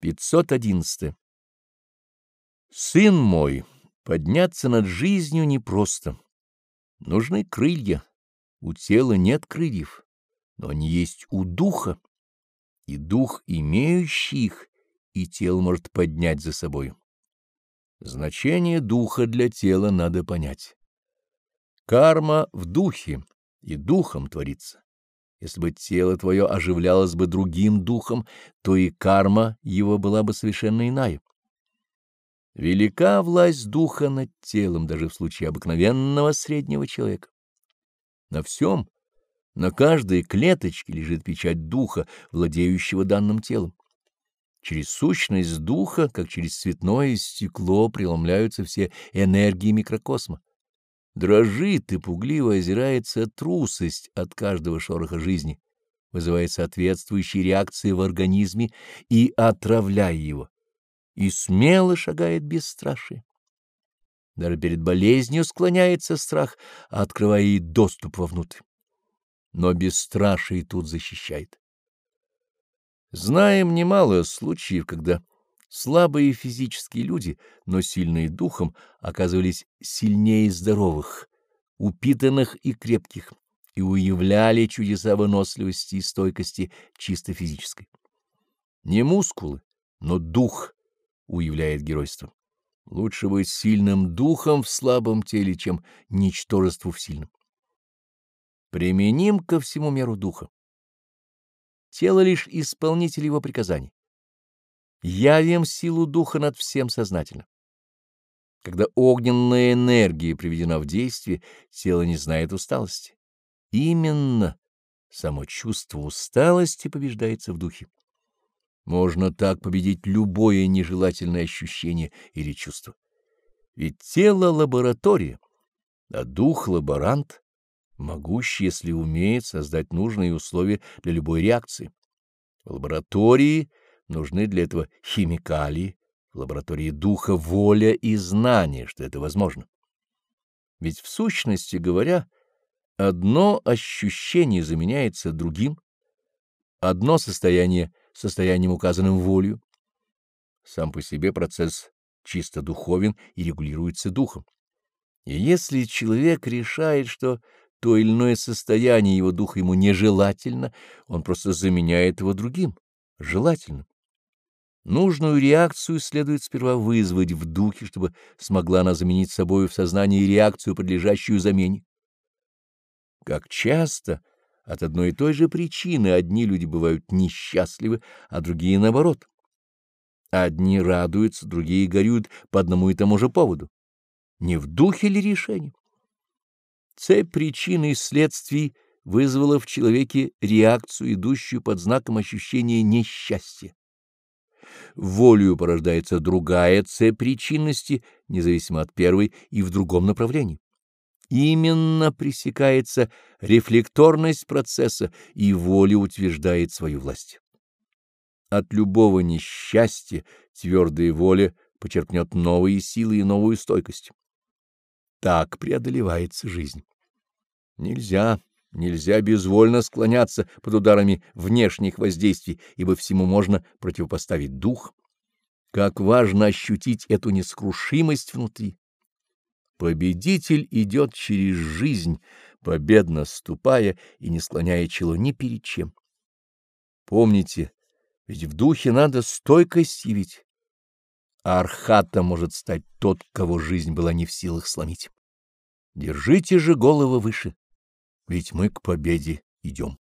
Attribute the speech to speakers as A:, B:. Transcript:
A: 511. Сын мой, подняться над жизнью непросто. Нужны крылья. У тела нет крыльев, но они есть у духа, и дух, имеющий их, и тело может поднять за собой. Значение духа для тела надо понять. Карма в духе и духом творится. Если бы тело твое оживлялось бы другим духом, то и карма его была бы совершенно иная. Велика власть духа над телом, даже в случае обыкновенного среднего человека. На всем, на каждой клеточке лежит печать духа, владеющего данным телом. Через сущность духа, как через цветное стекло, преломляются все энергии микрокосма. Дрожит и пугливо озирается трусость от каждого шороха жизни, вызывая соответствующие реакции в организме и отравляя его, и смело шагает бесстрашие. Даже перед болезнью склоняется страх, открывая ей доступ вовнутрь. Но бесстрашие тут защищает. Знаем немало случаев, когда Слабые физические люди, но сильные духом, оказывались сильнее здоровых, упитанных и крепких, и уявляли чудеса выносливости и стойкости чисто физической. Не мускулы, но дух уявляет геройство. Лучше быть сильным духом в слабом теле, чем ничтожеству в сильном. Применим ко всему меру духа. Тело лишь исполнитель его приказаний явим силу духа над всем сознательно. Когда огненная энергия приведена в действие, тело не знает усталости. Именно само чувство усталости побеждается в духе. Можно так победить любое нежелательное ощущение или чувство. Ведь тело — лаборатория, а дух — лаборант, могущий, если умеет, создать нужные условия для любой реакции. В лаборатории — Нужны для этого химикалии, в лаборатории духа воля и знание, что это возможно. Ведь в сущности говоря, одно ощущение заменяется другим, одно состояние состоянием, указанным волею. Сам по себе процесс чисто духовен и регулируется духом. И если человек решает, что то или иное состояние его духа ему нежелательно, он просто заменяет его другим, желательным. Нужную реакцию следует сперва вызвать в духе, чтобы смогла она заменить собой в сознании реакцию, подлежащую замене. Как часто от одной и той же причины одни люди бывают несчастливы, а другие наоборот. Одни радуются, другие горюют по одному и тому же поводу. Не в духе ли решение? Цепь причин и следствий вызвала в человеке реакцию, идущую под знаком ощущения несчастья волею порождается другая цепь причинности, независимо от первой и в другом направлении. Именно пресекается рефлекторность процесса, и воля утверждает свою власть. От любого несчастья твердая воля почерпнет новые силы и новую стойкость. Так преодолевается жизнь. Нельзя Нельзя безвольно склоняться под ударами внешних воздействий, ибо всему можно противопоставить дух. Как важно ощутить эту нескрушимость внутри. Победитель идет через жизнь, победно ступая и не склоняя чело ни перед чем. Помните, ведь в духе надо стойкость явить. А архатом может стать тот, кого жизнь была не в силах сломить. Держите же голову выше ведь мы к победе идем.